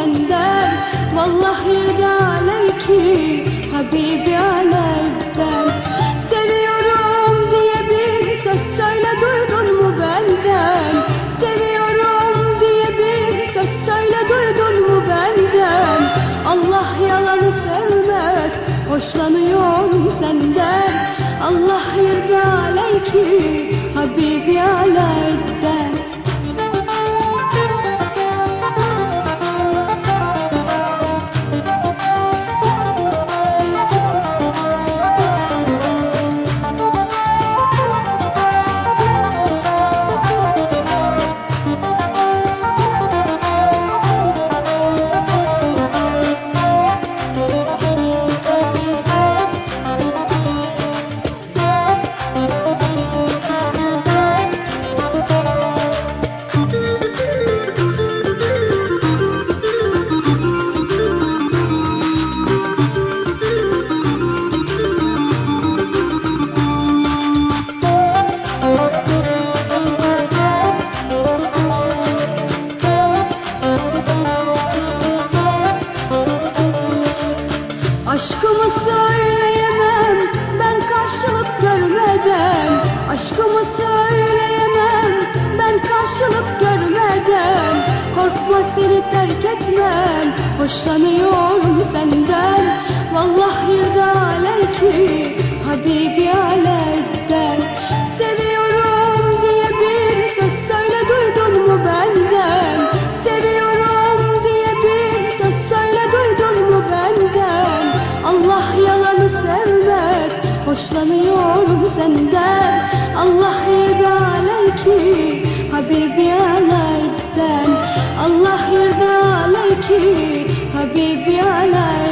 senden Vallahi yerde aleyki Habibi aleyden Seviyorum diye bir söz söyle duydun mu benden? Seviyorum diye bir söz söyle duydun mu benden? Allah yalanı sevmez Hoşlanıyorum senden. Allah yerde aleyki Habibi aleyden Aşkımı söyleyemem ben karşılık görmeden Korkma seni terk etmem Hoşlanıyorum senden. Vallahi yerde aleyki Habibi aleyden Seviyorum diye bir söz söyle duydun mu benden? Seviyorum diye bir söz söyle duydun mu benden? Allah yalanı sevmez Hoşlanıyorum senden Allah yerde aleyki Habibi aleyden Allah yerde aleyki Habibi aleyden